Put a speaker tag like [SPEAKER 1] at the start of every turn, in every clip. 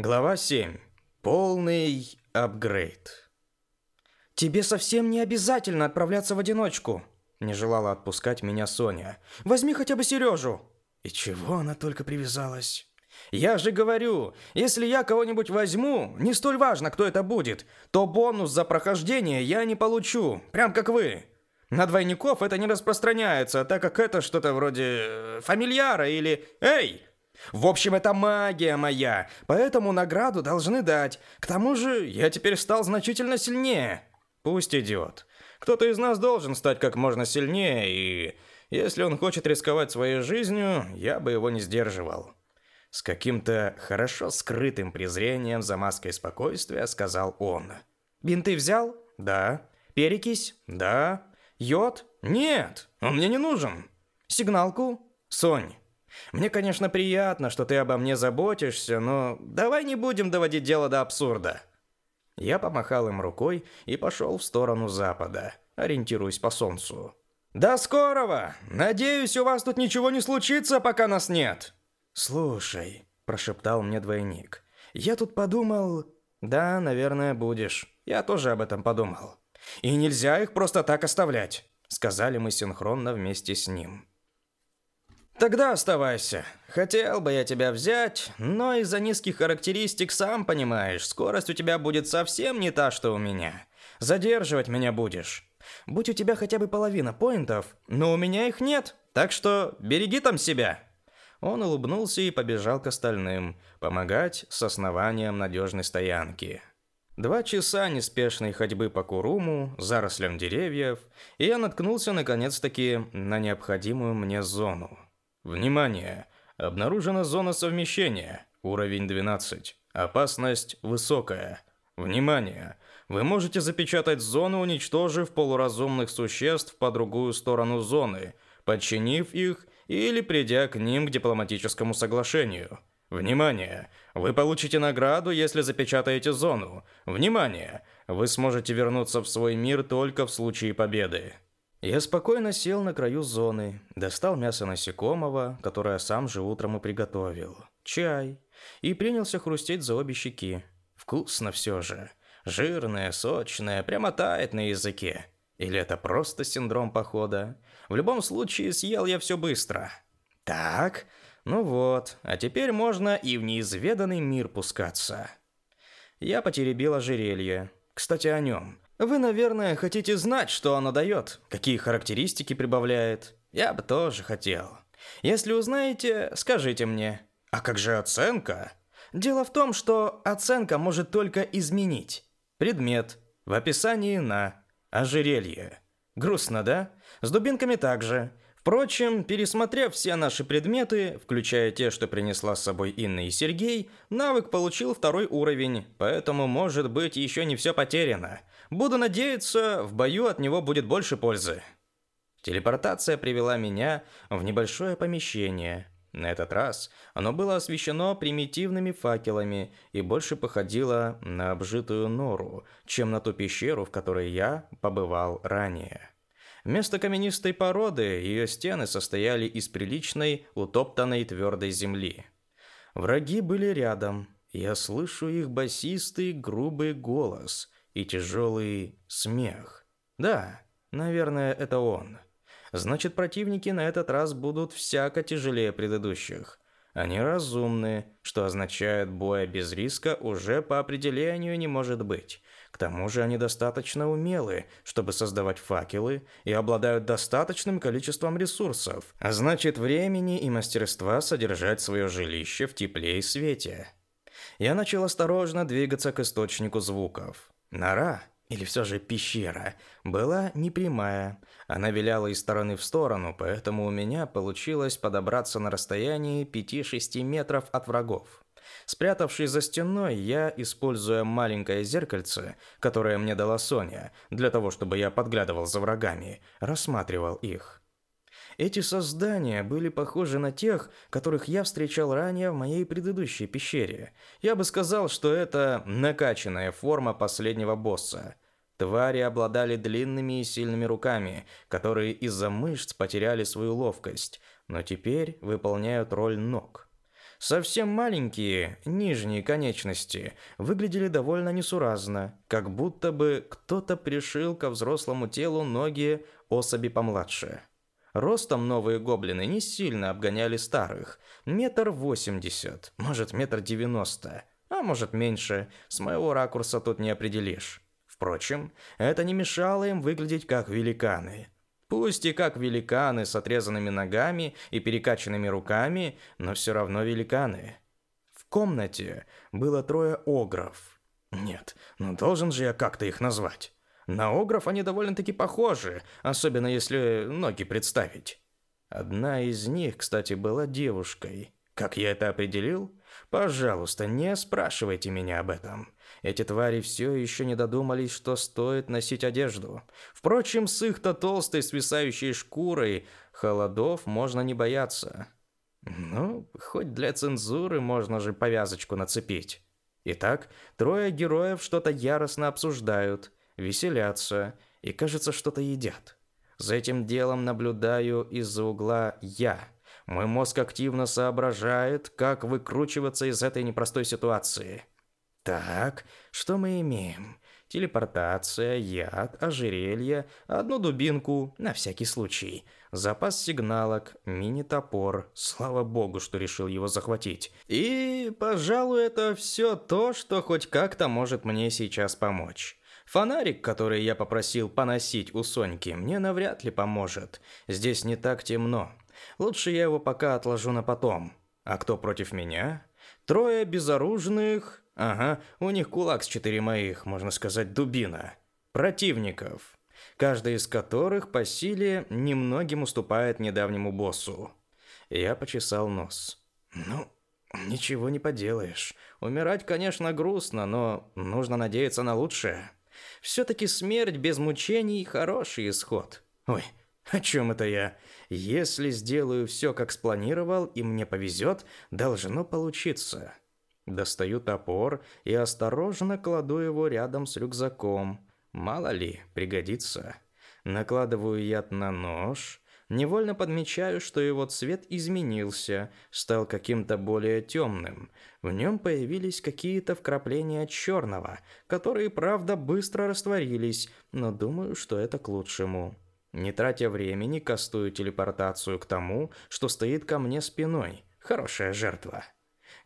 [SPEAKER 1] Глава 7. Полный апгрейд. Тебе совсем не обязательно отправляться в одиночку. Не желала отпускать меня Соня. Возьми хотя бы Сережу. И чего она только привязалась? Я же говорю, если я кого-нибудь возьму, не столь важно, кто это будет, то бонус за прохождение я не получу, прям как вы. На двойников это не распространяется, так как это что-то вроде э, фамильяра или «Эй, в общем, это магия моя, поэтому награду должны дать. К тому же, я теперь стал значительно сильнее. Пусть идет. Кто-то из нас должен стать как можно сильнее, и если он хочет рисковать своей жизнью, я бы его не сдерживал. С каким-то хорошо скрытым презрением за маской спокойствия сказал он. «Бинты взял?» «Да». «Перекись?» «Да». «Йод?» «Нет, он мне не нужен». «Сигналку?» «Сонь, мне, конечно, приятно, что ты обо мне заботишься, но давай не будем доводить дело до абсурда. Я помахал им рукой и пошел в сторону запада, ориентируясь по солнцу. До скорого. Надеюсь, у вас тут ничего не случится, пока нас нет. Слушай, прошептал мне двойник. Я тут подумал, да, наверное, будешь. Я тоже об этом подумал. И нельзя их просто так оставлять, сказали мы синхронно вместе с ним. Тогда оставайся. Хотел бы я тебя взять, но из-за низких характеристик сам понимаешь, скорость у тебя будет совсем не та, что у меня. Задерживать меня будешь. Будь у тебя хотя бы половина поинтов, но у меня их нет, так что береги там себя. Он улыбнулся и побежал к остальным, помогать с основанием надежной стоянки. Два часа неспешной ходьбы по Куруму, зарослям деревьев, и я наткнулся наконец-таки на необходимую мне зону – Внимание! Обнаружена зона совмещения, уровень 12. Опасность высокая. Внимание! Вы можете запечатать зону, уничтожив полуразумных существ по другую сторону зоны, подчинив их или придя к ним к дипломатическому соглашению. Внимание! Вы получите награду, если запечатаете зону. Внимание! Вы сможете вернуться в свой мир только в случае победы. Я спокойно сел на краю зоны, достал мясо насекомого, которое сам же утром и приготовил, чай, и принялся хрустеть за обе щеки. Вкусно все же. Жирное, сочное, прямо тает на языке. Или это просто синдром похода? В любом случае, съел я все быстро. Так, ну вот, а теперь можно и в неизведанный мир пускаться. Я потеребил ожерелье. Кстати, о нем. Вы, наверное, хотите знать, что она дает, какие характеристики прибавляет. Я бы тоже хотел. Если узнаете, скажите мне. А как же оценка? Дело в том, что оценка может только изменить предмет в описании на ожерелье. Грустно, да? С дубинками также. Впрочем, пересмотрев все наши предметы, включая те, что принесла с собой Инна и Сергей, навык получил второй уровень, поэтому, может быть, еще не все потеряно. Буду надеяться, в бою от него будет больше пользы. Телепортация привела меня в небольшое помещение. На этот раз оно было освещено примитивными факелами и больше походило на обжитую нору, чем на ту пещеру, в которой я побывал ранее. Место каменистой породы ее стены состояли из приличной, утоптанной твердой земли. Враги были рядом. Я слышу их басистый, грубый голос и тяжелый смех. Да, наверное, это он. Значит, противники на этот раз будут всяко тяжелее предыдущих. Они разумны, что означает боя без риска уже по определению не может быть – к тому же они достаточно умелы, чтобы создавать факелы и обладают достаточным количеством ресурсов, а значит времени и мастерства содержать свое жилище в тепле и свете. Я начал осторожно двигаться к источнику звуков. Нора, или все же пещера, была непрямая. Она виляла из стороны в сторону, поэтому у меня получилось подобраться на расстоянии 5-6 метров от врагов. Спрятавшись за стеной, я, используя маленькое зеркальце, которое мне дала Соня, для того, чтобы я подглядывал за врагами, рассматривал их. Эти создания были похожи на тех, которых я встречал ранее в моей предыдущей пещере. Я бы сказал, что это накачанная форма последнего босса. Твари обладали длинными и сильными руками, которые из-за мышц потеряли свою ловкость, но теперь выполняют роль ног совсем маленькие, нижние конечности, выглядели довольно несуразно, как будто бы кто-то пришил ко взрослому телу ноги особи помладше. Ростом новые гоблины не сильно обгоняли старых. Метр восемьдесят, может метр девяносто, а может меньше, с моего ракурса тут не определишь. Впрочем, это не мешало им выглядеть как великаны – Пусть и как великаны с отрезанными ногами и перекачанными руками, но все равно великаны. В комнате было трое огров. Нет, ну должен же я как-то их назвать. На огров они довольно-таки похожи, особенно если ноги представить. Одна из них, кстати, была девушкой. Как я это определил? Пожалуйста, не спрашивайте меня об этом. Эти твари все еще не додумались, что стоит носить одежду. Впрочем, с их-то толстой свисающей шкурой холодов можно не бояться. Ну, хоть для цензуры можно же повязочку нацепить. Итак, трое героев что-то яростно обсуждают, веселятся и, кажется, что-то едят. За этим делом наблюдаю из-за угла я. Мой мозг активно соображает, как выкручиваться из этой непростой ситуации. Так, что мы имеем? Телепортация, яд, ожерелье, одну дубинку, на всякий случай. Запас сигналок, мини-топор, слава богу, что решил его захватить. И, пожалуй, это все то, что хоть как-то может мне сейчас помочь. Фонарик, который я попросил поносить у Соньки, мне навряд ли поможет. Здесь не так темно. Лучше я его пока отложу на потом. А кто против меня? Трое безоружных Ага, у них кулак с четыре моих, можно сказать, дубина. Противников, каждый из которых по силе немногим уступает недавнему боссу. Я почесал нос. Ну, ничего не поделаешь. Умирать, конечно, грустно, но нужно надеяться на лучшее. Все-таки смерть без мучений – хороший исход. Ой, о чем это я? Если сделаю все, как спланировал, и мне повезет, должно получиться. Достаю топор и осторожно кладу его рядом с рюкзаком. Мало ли, пригодится. Накладываю яд на нож. Невольно подмечаю, что его цвет изменился, стал каким-то более темным. В нем появились какие-то вкрапления черного, которые, правда, быстро растворились, но думаю, что это к лучшему. Не тратя времени, кастую телепортацию к тому, что стоит ко мне спиной. Хорошая жертва.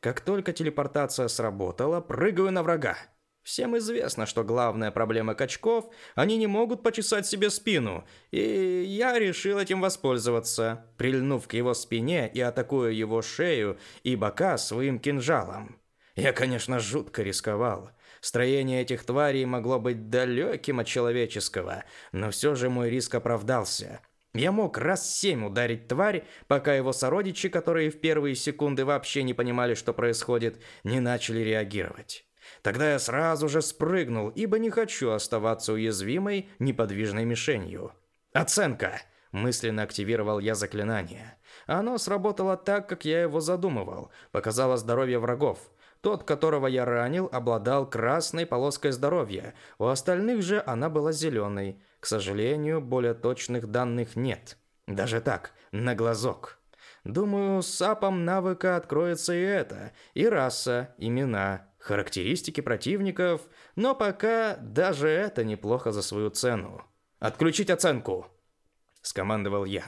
[SPEAKER 1] Как только телепортация сработала, прыгаю на врага. Всем известно, что главная проблема качков – они не могут почесать себе спину, и я решил этим воспользоваться, прильнув к его спине и атакуя его шею и бока своим кинжалом. Я, конечно, жутко рисковал. Строение этих тварей могло быть далеким от человеческого, но все же мой риск оправдался – я мог раз семь ударить тварь, пока его сородичи, которые в первые секунды вообще не понимали, что происходит, не начали реагировать. Тогда я сразу же спрыгнул, ибо не хочу оставаться уязвимой, неподвижной мишенью. Оценка. Мысленно активировал я заклинание. Оно сработало так, как я его задумывал. Показало здоровье врагов. Тот, которого я ранил, обладал красной полоской здоровья, у остальных же она была зеленой. К сожалению, более точных данных нет. Даже так, на глазок. Думаю, с сапом навыка откроется и это, и раса, имена, характеристики противников, но пока даже это неплохо за свою цену. «Отключить оценку!» – скомандовал я.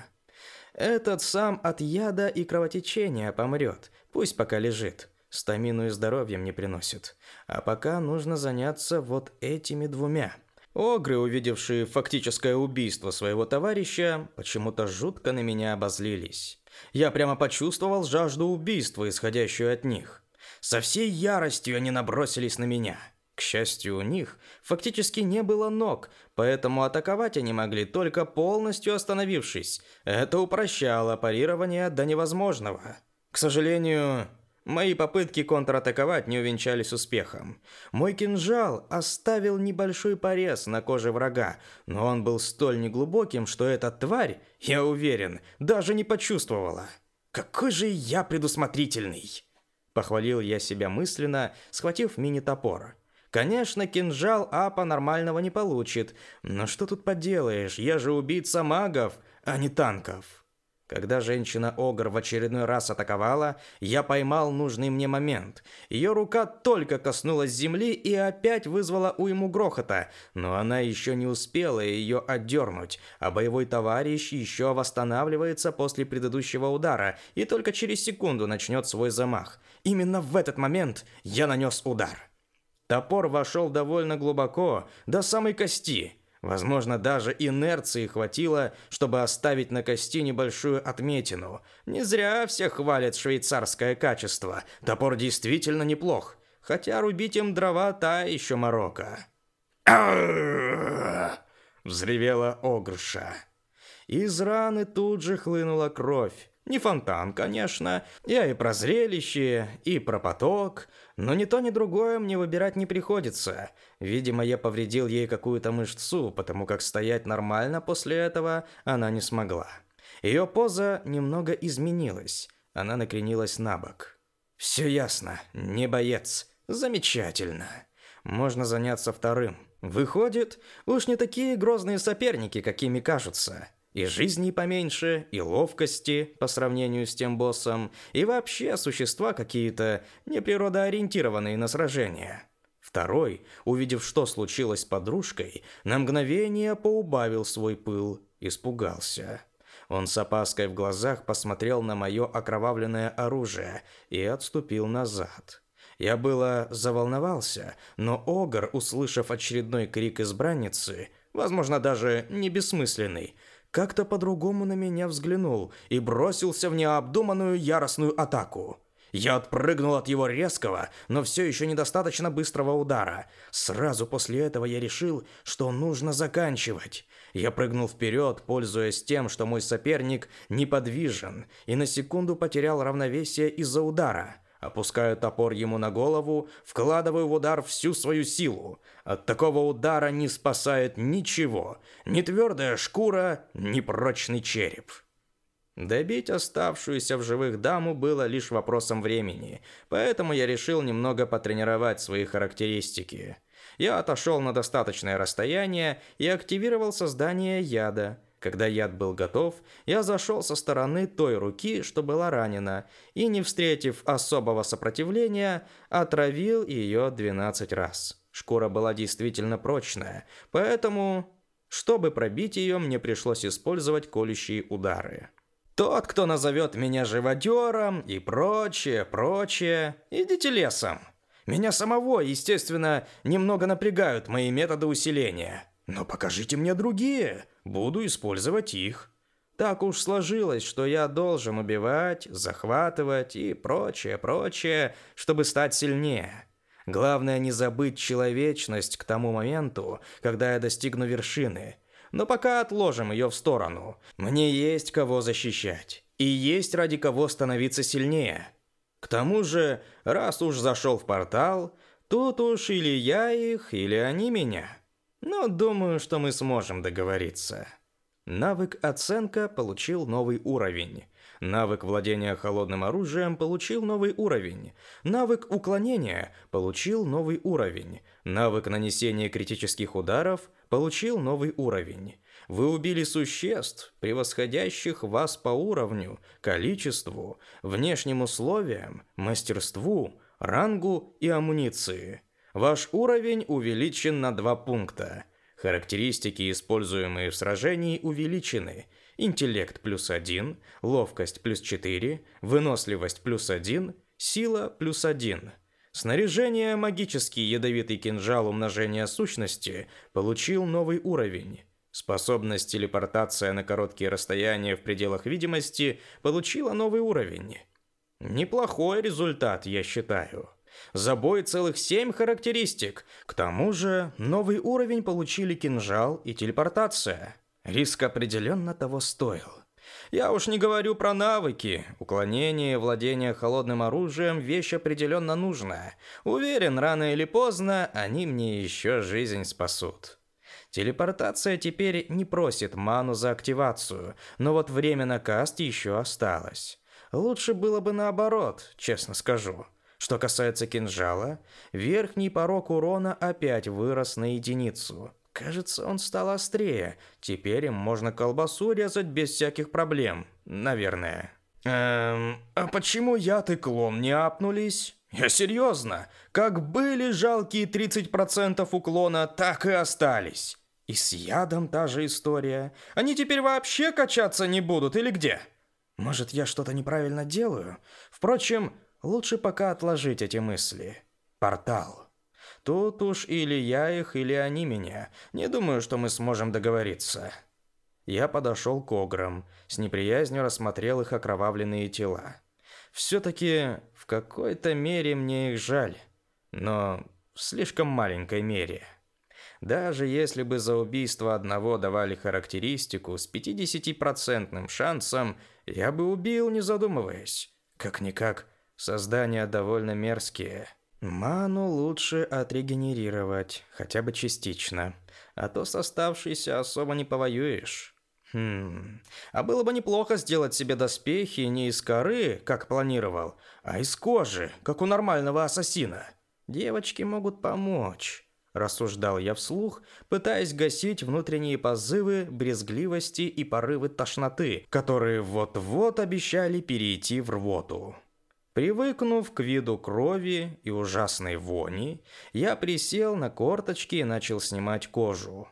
[SPEAKER 1] «Этот сам от яда и кровотечения помрет, пусть пока лежит стамину и здоровьем не приносит. А пока нужно заняться вот этими двумя. Огры, увидевшие фактическое убийство своего товарища, почему-то жутко на меня обозлились. Я прямо почувствовал жажду убийства, исходящую от них. Со всей яростью они набросились на меня. К счастью, у них фактически не было ног, поэтому атаковать они могли только полностью остановившись. Это упрощало парирование до невозможного. К сожалению, Мои попытки контратаковать не увенчались успехом. Мой кинжал оставил небольшой порез на коже врага, но он был столь неглубоким, что эта тварь, я уверен, даже не почувствовала. Какой же я предусмотрительный! Похвалил я себя мысленно, схватив мини-топор. Конечно, кинжал Апа нормального не получит, но что тут поделаешь, я же убийца магов, а не танков. Когда женщина-огр в очередной раз атаковала, я поймал нужный мне момент. Ее рука только коснулась земли и опять вызвала уйму грохота, но она еще не успела ее отдернуть, а боевой товарищ еще восстанавливается после предыдущего удара и только через секунду начнет свой замах. Именно в этот момент я нанес удар. Топор вошел довольно глубоко, до самой кости – Возможно, даже инерции хватило, чтобы оставить на кости небольшую отметину. Не зря все хвалят швейцарское качество. Топор действительно неплох. Хотя рубить им дрова та еще морока. Взревела Огрша. Из раны тут же хлынула кровь. Не фонтан, конечно, я и про зрелище, и про поток, но ни то, ни другое мне выбирать не приходится. Видимо, я повредил ей какую-то мышцу, потому как стоять нормально после этого она не смогла. Ее поза немного изменилась, она накренилась на бок. «Все ясно, не боец. Замечательно. Можно заняться вторым. Выходит, уж не такие грозные соперники, какими кажутся» и жизни поменьше, и ловкости по сравнению с тем боссом, и вообще существа какие-то неприродоориентированные на сражение. Второй, увидев, что случилось с подружкой, на мгновение поубавил свой пыл, испугался. Он с опаской в глазах посмотрел на мое окровавленное оружие и отступил назад. Я было заволновался, но Огр, услышав очередной крик избранницы, возможно, даже не бессмысленный, как-то по-другому на меня взглянул и бросился в необдуманную яростную атаку. Я отпрыгнул от его резкого, но все еще недостаточно быстрого удара. Сразу после этого я решил, что нужно заканчивать. Я прыгнул вперед, пользуясь тем, что мой соперник неподвижен, и на секунду потерял равновесие из-за удара. Опускаю топор ему на голову, вкладываю в удар всю свою силу. От такого удара не спасает ничего. Ни твердая шкура, ни прочный череп. Добить оставшуюся в живых даму было лишь вопросом времени, поэтому я решил немного потренировать свои характеристики. Я отошел на достаточное расстояние и активировал создание яда – когда яд был готов, я зашел со стороны той руки, что была ранена, и, не встретив особого сопротивления, отравил ее 12 раз. Шкура была действительно прочная, поэтому, чтобы пробить ее, мне пришлось использовать колющие удары. Тот, кто назовет меня живодером и прочее, прочее, идите лесом. Меня самого, естественно, немного напрягают мои методы усиления. Но покажите мне другие. Буду использовать их. Так уж сложилось, что я должен убивать, захватывать и прочее, прочее, чтобы стать сильнее. Главное не забыть человечность к тому моменту, когда я достигну вершины. Но пока отложим ее в сторону. Мне есть кого защищать. И есть ради кого становиться сильнее. К тому же, раз уж зашел в портал, тут уж или я их, или они меня но думаю, что мы сможем договориться. Навык «Оценка» получил новый уровень. Навык владения холодным оружием получил новый уровень. Навык уклонения получил новый уровень. Навык нанесения критических ударов получил новый уровень. Вы убили существ, превосходящих вас по уровню, количеству, внешним условиям, мастерству, рангу и амуниции. Ваш уровень увеличен на два пункта. Характеристики, используемые в сражении, увеличены. Интеллект плюс 1, ловкость плюс 4, выносливость плюс 1, сила плюс 1. Снаряжение «Магический ядовитый кинжал умножения сущности» получил новый уровень. Способность телепортация на короткие расстояния в пределах видимости получила новый уровень. Неплохой результат, я считаю. Забой целых семь характеристик. К тому же новый уровень получили кинжал и телепортация. Риск определенно того стоил. Я уж не говорю про навыки. Уклонение, владение холодным оружием – вещь определенно нужная. Уверен, рано или поздно они мне еще жизнь спасут. Телепортация теперь не просит ману за активацию, но вот время на каст еще осталось. Лучше было бы наоборот, честно скажу. Что касается кинжала, верхний порог урона опять вырос на единицу. Кажется, он стал острее. Теперь им можно колбасу резать без всяких проблем. Наверное. Эм, а почему яд и клон не апнулись? Я серьезно. Как были жалкие 30% уклона, так и остались. И с ядом та же история. Они теперь вообще качаться не будут или где? Может, я что-то неправильно делаю? Впрочем, Лучше пока отложить эти мысли. Портал. Тут уж или я их, или они меня. Не думаю, что мы сможем договориться. Я подошел к ограм, с неприязнью рассмотрел их окровавленные тела. Все-таки в какой-то мере мне их жаль, но в слишком маленькой мере. Даже если бы за убийство одного давали характеристику с 50% шансом, я бы убил, не задумываясь. Как-никак, Создания довольно мерзкие. Ману лучше отрегенерировать, хотя бы частично. А то с оставшейся особо не повоюешь. Хм. А было бы неплохо сделать себе доспехи не из коры, как планировал, а из кожи, как у нормального ассасина. Девочки могут помочь, рассуждал я вслух, пытаясь гасить внутренние позывы брезгливости и порывы тошноты, которые вот-вот обещали перейти в рвоту. Привыкнув к виду крови и ужасной вони, я присел на корточки и начал снимать кожу.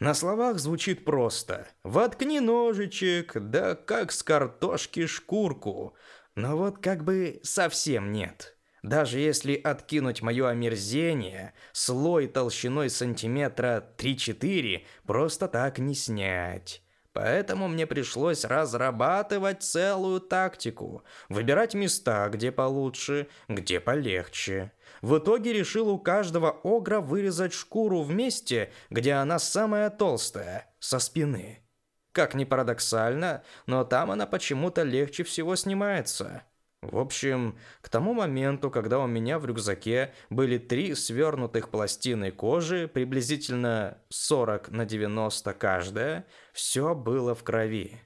[SPEAKER 1] На словах звучит просто «воткни ножичек, да как с картошки шкурку», но вот как бы совсем нет. Даже если откинуть мое омерзение, слой толщиной сантиметра 3-4 просто так не снять. Поэтому мне пришлось разрабатывать целую тактику, выбирать места, где получше, где полегче. В итоге решил у каждого огра вырезать шкуру в месте, где она самая толстая, со спины. Как ни парадоксально, но там она почему-то легче всего снимается. В общем, к тому моменту, когда у меня в рюкзаке были три свернутых пластины кожи, приблизительно 40 на 90 каждая, все было в крови.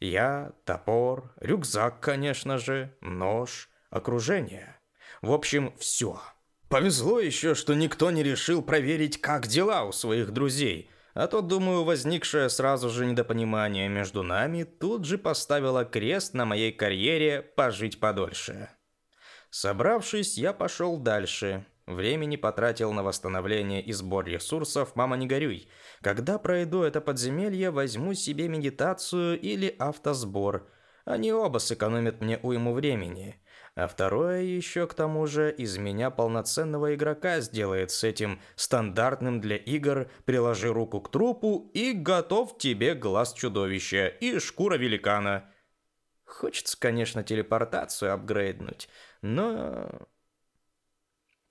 [SPEAKER 1] Я, топор, рюкзак, конечно же, нож, окружение. В общем, все. Повезло еще, что никто не решил проверить, как дела у своих друзей – а то, думаю, возникшее сразу же недопонимание между нами тут же поставило крест на моей карьере пожить подольше. Собравшись, я пошел дальше. Времени потратил на восстановление и сбор ресурсов «Мама, не горюй». Когда пройду это подземелье, возьму себе медитацию или автосбор. Они оба сэкономят мне уйму времени. А второе еще к тому же из меня полноценного игрока сделает с этим стандартным для игр «приложи руку к трупу и готов тебе глаз чудовища и шкура великана». Хочется, конечно, телепортацию апгрейднуть, но...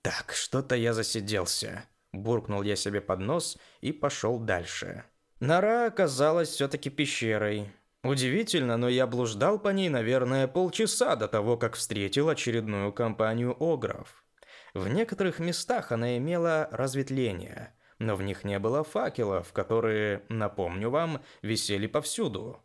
[SPEAKER 1] Так, что-то я засиделся. Буркнул я себе под нос и пошел дальше. Нора оказалась все-таки пещерой. Удивительно, но я блуждал по ней, наверное, полчаса до того, как встретил очередную компанию огров. В некоторых местах она имела разветвление, но в них не было факелов, которые, напомню вам, висели повсюду.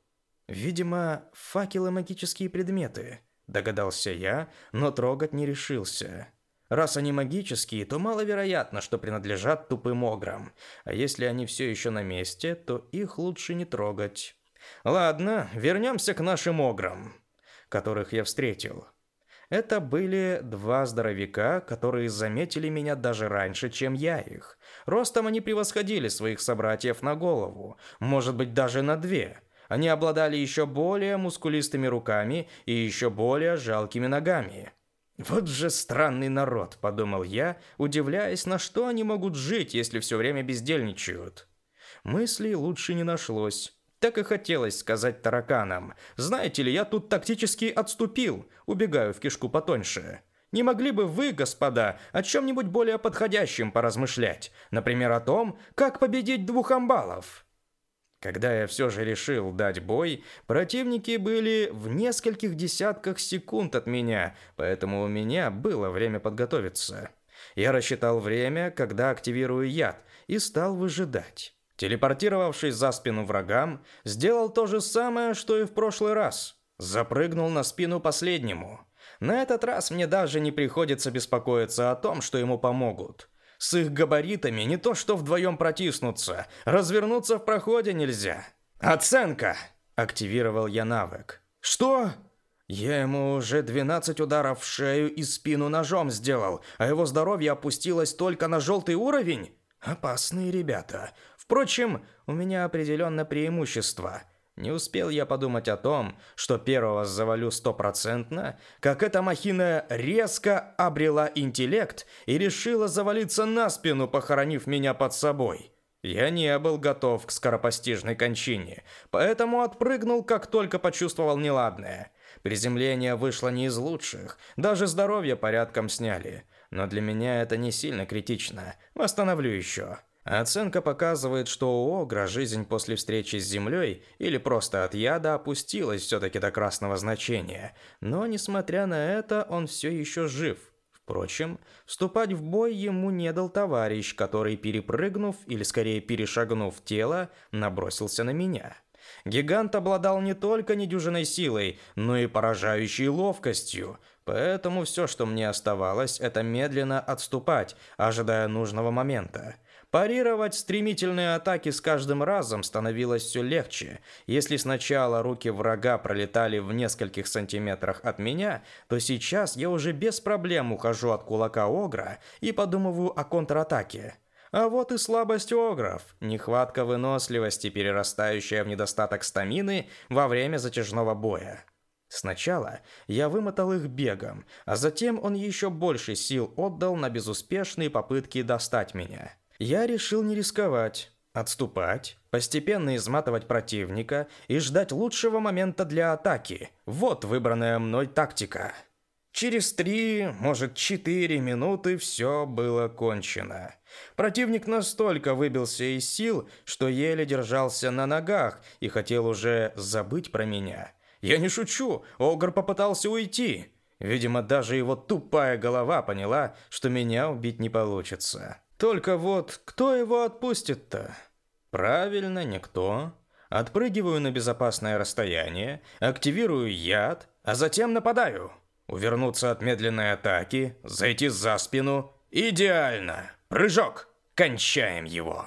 [SPEAKER 1] Видимо, факелы магические предметы, догадался я, но трогать не решился. Раз они магические, то маловероятно, что принадлежат тупым ограм. А если они все еще на месте, то их лучше не трогать. Ладно, вернемся к нашим ограм, которых я встретил. Это были два здоровяка, которые заметили меня даже раньше, чем я их. Ростом они превосходили своих собратьев на голову, может быть, даже на две. Они обладали еще более мускулистыми руками и еще более жалкими ногами. «Вот же странный народ», — подумал я, удивляясь, на что они могут жить, если все время бездельничают. Мыслей лучше не нашлось. Так и хотелось сказать тараканам. «Знаете ли, я тут тактически отступил, убегаю в кишку потоньше». Не могли бы вы, господа, о чем-нибудь более подходящем поразмышлять? Например, о том, как победить двух амбалов?» Когда я все же решил дать бой, противники были в нескольких десятках секунд от меня, поэтому у меня было время подготовиться. Я рассчитал время, когда активирую яд, и стал выжидать телепортировавшись за спину врагам, сделал то же самое, что и в прошлый раз. Запрыгнул на спину последнему. На этот раз мне даже не приходится беспокоиться о том, что ему помогут. С их габаритами не то что вдвоем протиснуться, развернуться в проходе нельзя. «Оценка!» – активировал я навык. «Что?» Я ему уже 12 ударов в шею и спину ножом сделал, а его здоровье опустилось только на желтый уровень? Опасные ребята. Впрочем, у меня определенно преимущество. Не успел я подумать о том, что первого завалю стопроцентно, как эта махина резко обрела интеллект и решила завалиться на спину, похоронив меня под собой. Я не был готов к скоропостижной кончине, поэтому отпрыгнул, как только почувствовал неладное. Приземление вышло не из лучших, даже здоровье порядком сняли. Но для меня это не сильно критично, восстановлю еще. А оценка показывает, что Огра жизнь после встречи с Землей или просто от яда опустилась все-таки до красного значения. Но, несмотря на это, он все еще жив. Впрочем, вступать в бой ему не дал товарищ, который, перепрыгнув или скорее перешагнув тело, набросился на меня. Гигант обладал не только недюжиной силой, но и поражающей ловкостью, поэтому все, что мне оставалось, это медленно отступать, ожидая нужного момента. Парировать стремительные атаки с каждым разом становилось все легче. Если сначала руки врага пролетали в нескольких сантиметрах от меня, то сейчас я уже без проблем ухожу от кулака Огра и подумываю о контратаке. А вот и слабость огров, нехватка выносливости, перерастающая в недостаток стамины во время затяжного боя. Сначала я вымотал их бегом, а затем он еще больше сил отдал на безуспешные попытки достать меня я решил не рисковать, отступать, постепенно изматывать противника и ждать лучшего момента для атаки. Вот выбранная мной тактика. Через три, может, четыре минуты все было кончено. Противник настолько выбился из сил, что еле держался на ногах и хотел уже забыть про меня. Я не шучу, Огр попытался уйти. Видимо, даже его тупая голова поняла, что меня убить не получится. Только вот кто его отпустит-то? Правильно, никто. Отпрыгиваю на безопасное расстояние, активирую яд, а затем нападаю. Увернуться от медленной атаки, зайти за спину. Идеально. Прыжок. Кончаем его.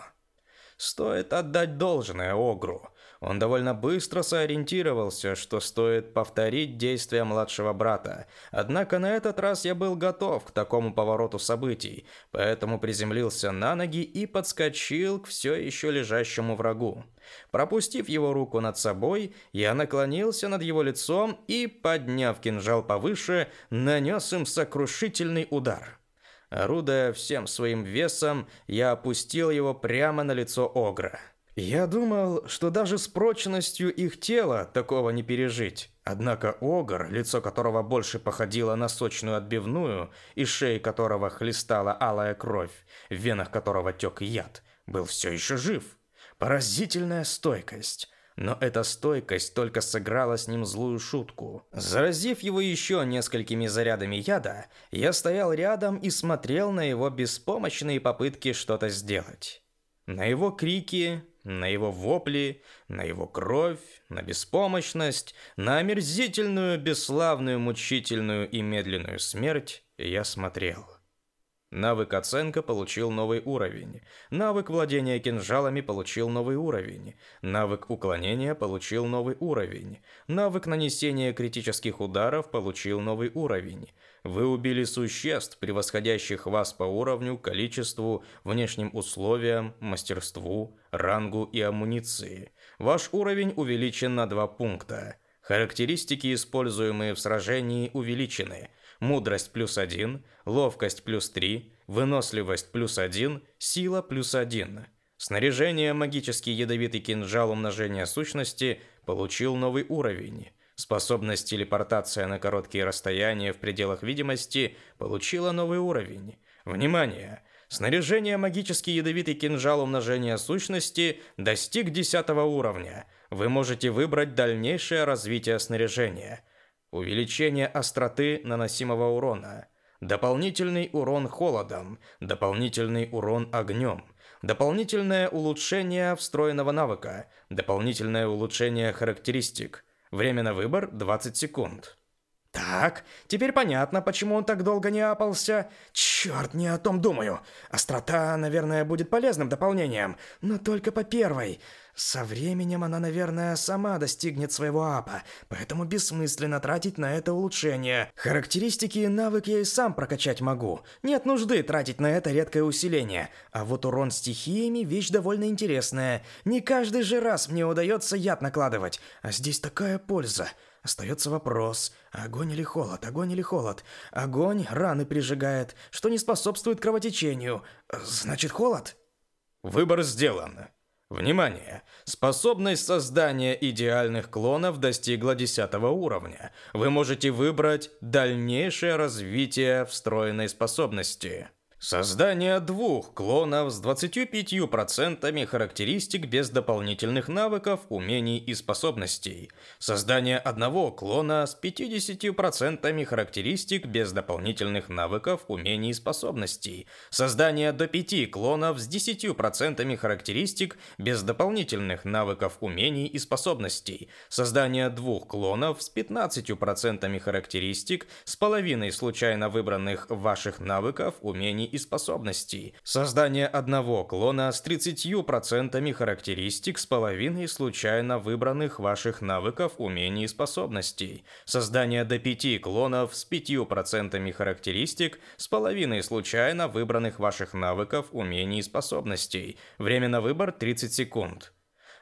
[SPEAKER 1] Стоит отдать должное Огру. Он довольно быстро сориентировался, что стоит повторить действия младшего брата. Однако на этот раз я был готов к такому повороту событий, поэтому приземлился на ноги и подскочил к все еще лежащему врагу. Пропустив его руку над собой, я наклонился над его лицом и, подняв кинжал повыше, нанес им сокрушительный удар. Орудуя всем своим весом, я опустил его прямо на лицо Огра. Я думал, что даже с прочностью их тела такого не пережить. Однако Огр, лицо которого больше походило на сочную отбивную, и шеи которого хлестала алая кровь, в венах которого тек яд, был все еще жив. Поразительная стойкость. Но эта стойкость только сыграла с ним злую шутку. Заразив его еще несколькими зарядами яда, я стоял рядом и смотрел на его беспомощные попытки что-то сделать. На его крики, на его вопли, на его кровь, на беспомощность, на омерзительную, бесславную, мучительную и медленную смерть я смотрел. Навык оценка получил новый уровень. Навык владения кинжалами получил новый уровень. Навык уклонения получил новый уровень. Навык нанесения критических ударов получил новый уровень. Вы убили существ, превосходящих вас по уровню, количеству, внешним условиям, мастерству, рангу и амуниции. Ваш уровень увеличен на два пункта. Характеристики, используемые в сражении, увеличены. Мудрость плюс 1, ловкость плюс 3, выносливость плюс 1, сила плюс 1. Снаряжение магический ядовитый кинжал умножения сущности получил новый уровень. Способность телепортация на короткие расстояния в пределах видимости получила новый уровень. Внимание! Снаряжение магически ядовитый кинжал умножения сущности достиг 10 уровня. Вы можете выбрать дальнейшее развитие снаряжения. Увеличение остроты наносимого урона. Дополнительный урон холодом. Дополнительный урон огнем. Дополнительное улучшение встроенного навыка. Дополнительное улучшение характеристик. Время на выбор 20 секунд. Так, теперь понятно, почему он так долго не апался. Черт, не о том думаю. Острота, наверное, будет полезным дополнением, но только по первой. Со временем она, наверное, сама достигнет своего апа, поэтому бессмысленно тратить на это улучшение. Характеристики и навык я и сам прокачать могу. Нет нужды тратить на это редкое усиление. А вот урон стихиями вещь довольно интересная. Не каждый же раз мне удается яд накладывать, а здесь такая польза. Остается вопрос, огонь или холод, огонь или холод. Огонь раны прижигает, что не способствует кровотечению. Значит, холод?
[SPEAKER 2] Выбор сделан. Внимание! Способность создания идеальных клонов достигла 10 уровня. Вы можете выбрать дальнейшее развитие встроенной способности. Создание двух клонов с 25% характеристик без дополнительных навыков, умений и способностей. Создание одного клона с 50% характеристик без дополнительных навыков, умений и способностей. Создание до пяти клонов с 10% характеристик без дополнительных навыков, умений и способностей. Создание двух клонов с 15% характеристик с половиной случайно выбранных ваших навыков, умений и способностей. Создание одного клона с 30% характеристик с половиной случайно выбранных ваших навыков, умений и способностей. Создание до 5 клонов с 5% характеристик с половиной случайно выбранных ваших навыков, умений и способностей. Время на выбор 30 секунд.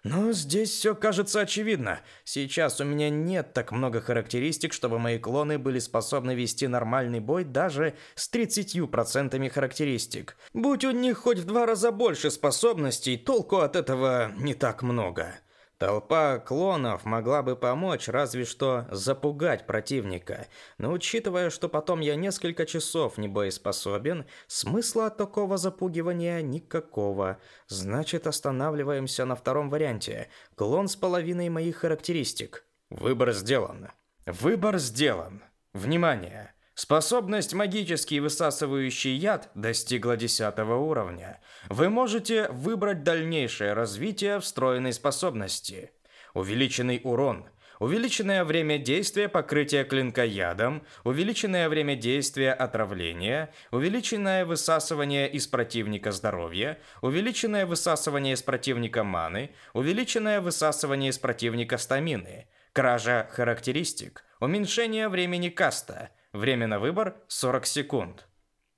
[SPEAKER 1] Но здесь все кажется очевидно. Сейчас у меня нет так много характеристик, чтобы мои клоны были способны вести нормальный бой даже с 30% характеристик. Будь у них хоть в два раза больше способностей, толку от этого не так много. Толпа клонов могла бы помочь разве что запугать противника, но учитывая, что потом я несколько часов не боеспособен, смысла от такого запугивания никакого. Значит, останавливаемся на втором варианте. Клон с половиной моих характеристик.
[SPEAKER 2] Выбор сделан. Выбор сделан. Внимание! Способность магический высасывающий яд достигла 10 уровня. Вы можете выбрать дальнейшее развитие встроенной способности. Увеличенный урон, увеличенное время действия покрытия клинка ядом, увеличенное время действия отравления, увеличенное высасывание из противника здоровья, увеличенное высасывание из противника маны, увеличенное высасывание из противника стамины, кража характеристик, уменьшение времени каста – Время на выбор 40 секунд.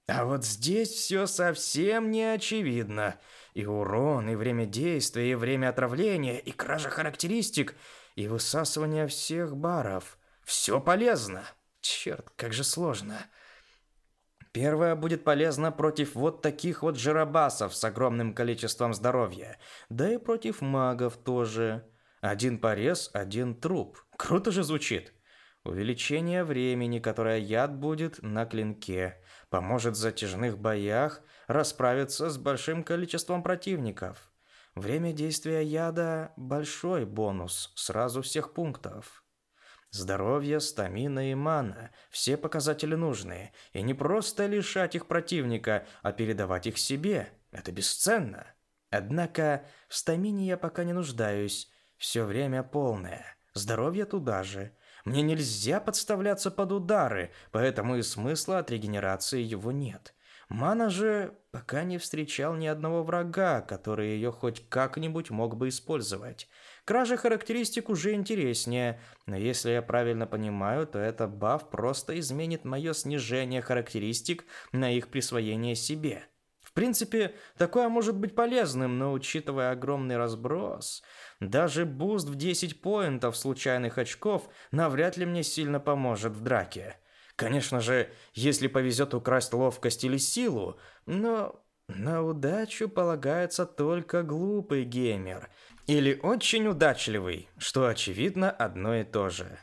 [SPEAKER 1] А вот здесь все совсем не очевидно. И урон, и время действия, и время отравления, и кража характеристик, и высасывание всех баров. Все полезно. Черт, как же сложно. Первое будет полезно против вот таких вот жиробасов с огромным количеством здоровья. Да и против магов тоже. Один порез, один труп. Круто же звучит. Увеличение времени, которое яд будет на клинке, поможет в затяжных боях расправиться с большим количеством противников. Время действия яда – большой бонус сразу всех пунктов. Здоровье, стамина и мана – все показатели нужные и не просто лишать их противника, а передавать их себе – это бесценно. Однако в стамине я пока не нуждаюсь, все время полное, здоровье туда же – мне нельзя подставляться под удары, поэтому и смысла от регенерации его нет. Мана же пока не встречал ни одного врага, который ее хоть как-нибудь мог бы использовать. Кража характеристик уже интереснее, но если я правильно понимаю, то это баф просто изменит мое снижение характеристик на их присвоение себе. В принципе, такое может быть полезным, но учитывая огромный разброс, даже буст в 10 поинтов случайных очков навряд ли мне сильно поможет в драке. Конечно же, если повезет украсть ловкость или силу, но на удачу полагается только глупый геймер или очень удачливый, что очевидно одно и то же.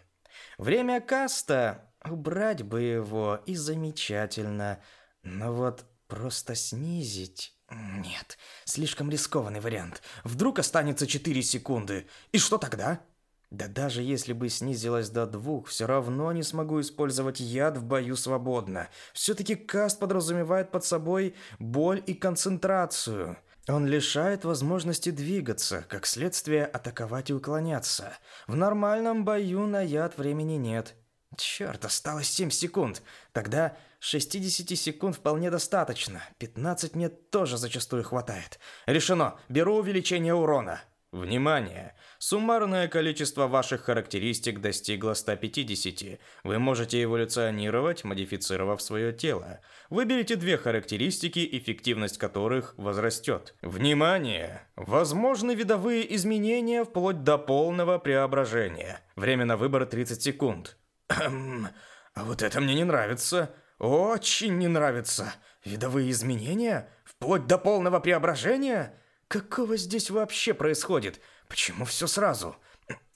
[SPEAKER 1] Время каста убрать бы его и замечательно, но вот просто снизить нет, слишком рискованный вариант. Вдруг останется 4 секунды. И что тогда? Да даже если бы снизилось до двух, все равно не смогу использовать яд в бою свободно. Все-таки каст подразумевает под собой боль и концентрацию. Он лишает возможности двигаться, как следствие атаковать и уклоняться. В нормальном бою на яд времени нет. Черт, осталось 7 секунд. Тогда 60 секунд вполне достаточно. 15 мне тоже зачастую хватает. Решено. Беру увеличение урона.
[SPEAKER 2] Внимание! Суммарное количество ваших характеристик достигло 150. Вы можете эволюционировать, модифицировав свое тело. Выберите две характеристики, эффективность которых возрастет. Внимание! Возможны видовые изменения вплоть до полного преображения. Время на выбор 30 секунд.
[SPEAKER 1] Хм. а вот это мне не нравится. Очень не нравится. Видовые изменения? Вплоть до полного преображения? Какого здесь вообще происходит? Почему все сразу?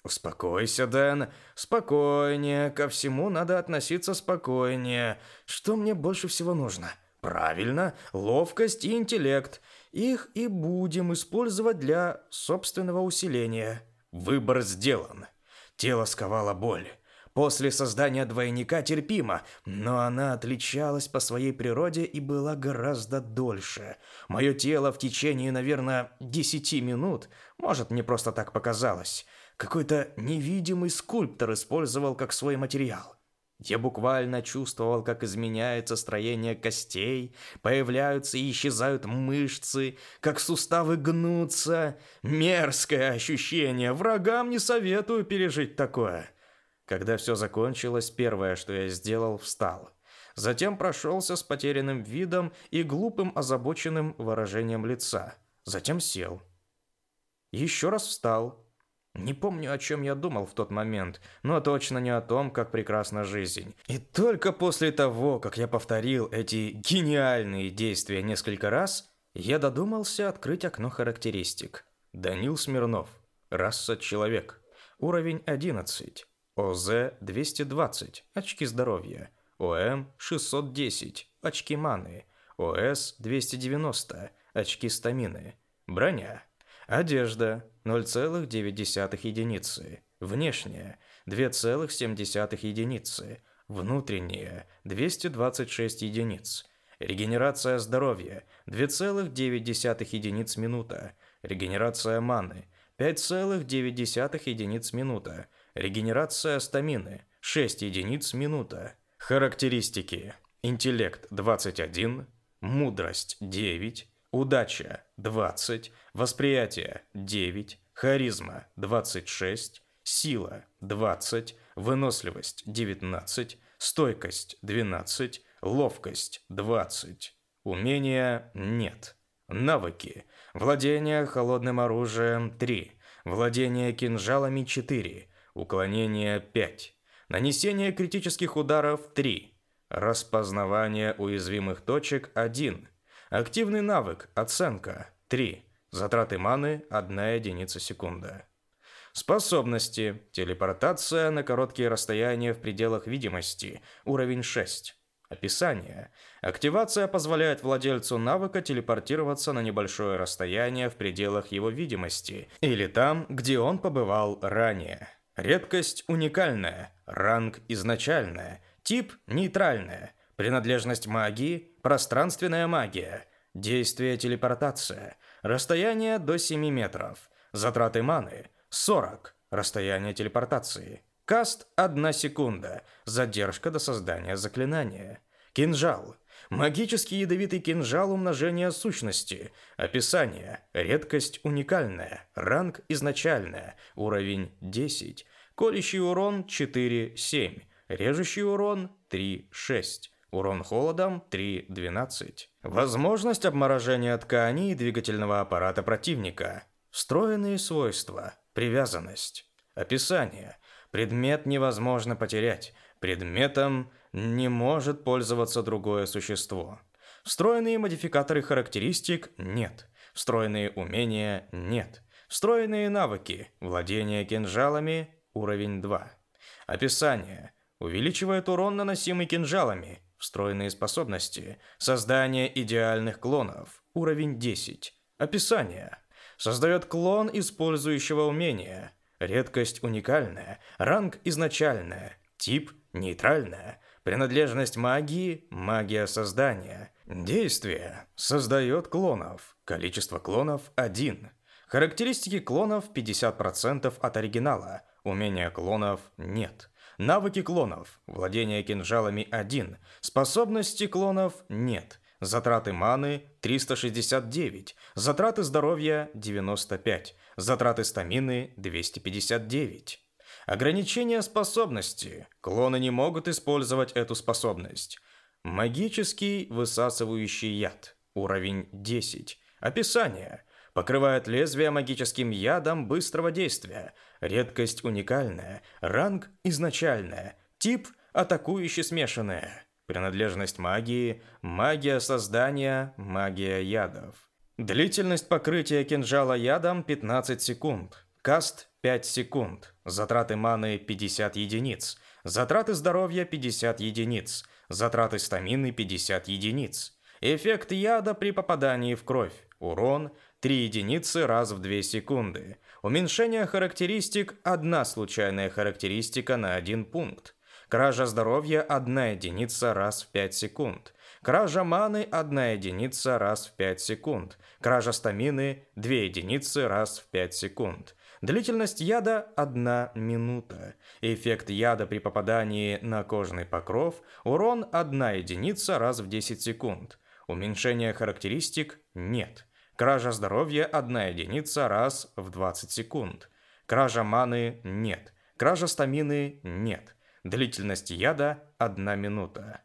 [SPEAKER 1] Успокойся, Дэн. Спокойнее. Ко всему надо относиться спокойнее. Что мне больше всего нужно? Правильно, ловкость и интеллект. Их и будем использовать для собственного усиления. Выбор сделан. Тело сковало боль. После создания двойника терпимо, но она отличалась по своей природе и была гораздо дольше. Мое тело в течение, наверное, 10 минут, может, мне просто так показалось, какой-то невидимый скульптор использовал как свой материал. Я буквально чувствовал, как изменяется строение костей, появляются и исчезают мышцы, как суставы гнутся. Мерзкое ощущение, врагам не советую пережить такое. Когда все закончилось, первое, что я сделал, встал. Затем прошелся с потерянным видом и глупым озабоченным выражением лица. Затем сел. Еще раз встал. Не помню, о чем я думал в тот момент, но точно не о том, как прекрасна жизнь. И только после того, как я повторил эти гениальные действия несколько раз, я додумался открыть окно характеристик. Данил Смирнов. Раса человек. Уровень 11. ОЗ-220 – очки здоровья, ОМ-610 эм – очки маны, ОС-290 – очки стамины, броня, одежда – 0,9 единицы, внешняя – 2,7 единицы, внутренняя – 226 единиц, регенерация здоровья – 2,9 единиц минута, регенерация маны – 5,9 единиц минута – Регенерация стамины 6 единиц минута. Характеристики. Интеллект 21, мудрость 9, удача 20, восприятие 9, харизма 26, сила 20, выносливость 19, стойкость 12, ловкость 20. Умения нет. Навыки. Владение холодным оружием 3, владение кинжалами 4, уклонение 5, нанесение критических ударов 3, распознавание уязвимых точек 1, активный навык оценка 3, затраты маны 1 единица секунда. Способности. Телепортация на короткие расстояния в пределах видимости. Уровень 6. Описание. Активация позволяет владельцу навыка телепортироваться на небольшое расстояние в пределах его видимости или там, где он побывал ранее. Редкость уникальная, ранг изначальная, тип нейтральная, принадлежность магии – пространственная магия, действие телепортация, расстояние до 7 метров, затраты маны – 40, расстояние телепортации, каст – 1 секунда, задержка до создания заклинания, кинжал – Магический ядовитый кинжал умножения сущности. Описание. Редкость уникальная. Ранг изначальная. Уровень 10. Колющий урон 4-7. Режущий урон 3-6. Урон холодом 3-12. Возможность обморожения тканей и двигательного аппарата противника. Встроенные свойства. Привязанность. Описание. Предмет невозможно потерять. Предметом не может пользоваться другое существо. Встроенные модификаторы характеристик нет. Встроенные умения нет. Встроенные навыки. Владение кинжалами. Уровень 2. Описание. Увеличивает урон, наносимый кинжалами. Встроенные способности. Создание идеальных клонов. Уровень 10. Описание. Создает клон использующего умение. Редкость уникальная. Ранг изначальная. Тип – Нейтральная. Принадлежность магии – магия создания. Действие – создает клонов. Количество клонов – 1. Характеристики клонов 50% от оригинала. Умения клонов нет.
[SPEAKER 2] Навыки клонов. Владение кинжалами 1. Способности клонов нет. Затраты маны 369. Затраты здоровья 95. Затраты стамины 259. Ограничение способности. Клоны не могут использовать эту способность. Магический высасывающий яд. Уровень 10. Описание. Покрывает лезвие магическим ядом быстрого действия. Редкость уникальная. Ранг изначальная. Тип атакующий смешанная. Принадлежность магии, магия создания, магия ядов. Длительность покрытия кинжала ядом 15 секунд. Каст 5 секунд. Затраты маны 50 единиц. Затраты здоровья 50 единиц. Затраты стамины 50 единиц. Эффект яда при попадании в кровь. Урон 3 единицы раз в 2 секунды. Уменьшение характеристик – одна случайная характеристика на один пункт. Кража здоровья – одна единица раз в 5 секунд. Кража маны – одна единица раз в 5 секунд. Кража стамины – 2 единицы раз в 5 секунд. Длительность яда – одна минута. Эффект яда при попадании на кожный покров – урон одна единица раз в 10 секунд. Уменьшения характеристик нет. Кража здоровья – одна единица раз в 20 секунд. Кража маны – нет. Кража стамины – нет. Длительность яда – одна минута.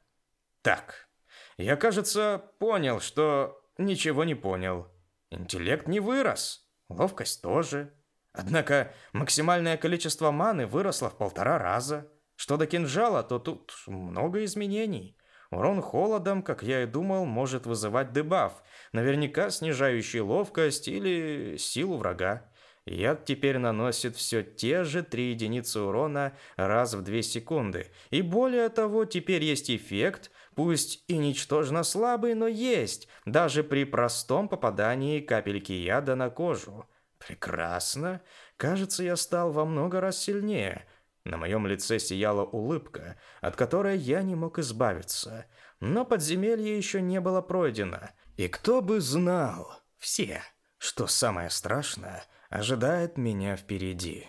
[SPEAKER 2] Так. Я, кажется, понял, что ничего не понял. Интеллект не вырос. Ловкость тоже. Однако максимальное количество маны выросло в полтора раза. Что до кинжала, то тут много изменений. Урон холодом, как я и думал, может вызывать дебаф, наверняка снижающий ловкость или силу врага. Яд теперь наносит все те же 3 единицы урона раз в 2 секунды. И более того, теперь есть эффект, пусть и ничтожно слабый, но есть, даже при простом попадании капельки яда на кожу. Прекрасно. Кажется, я стал во много раз сильнее. На моем лице сияла улыбка, от которой я не мог избавиться. Но подземелье еще не было пройдено. И кто бы знал, все, что самое страшное ожидает меня впереди.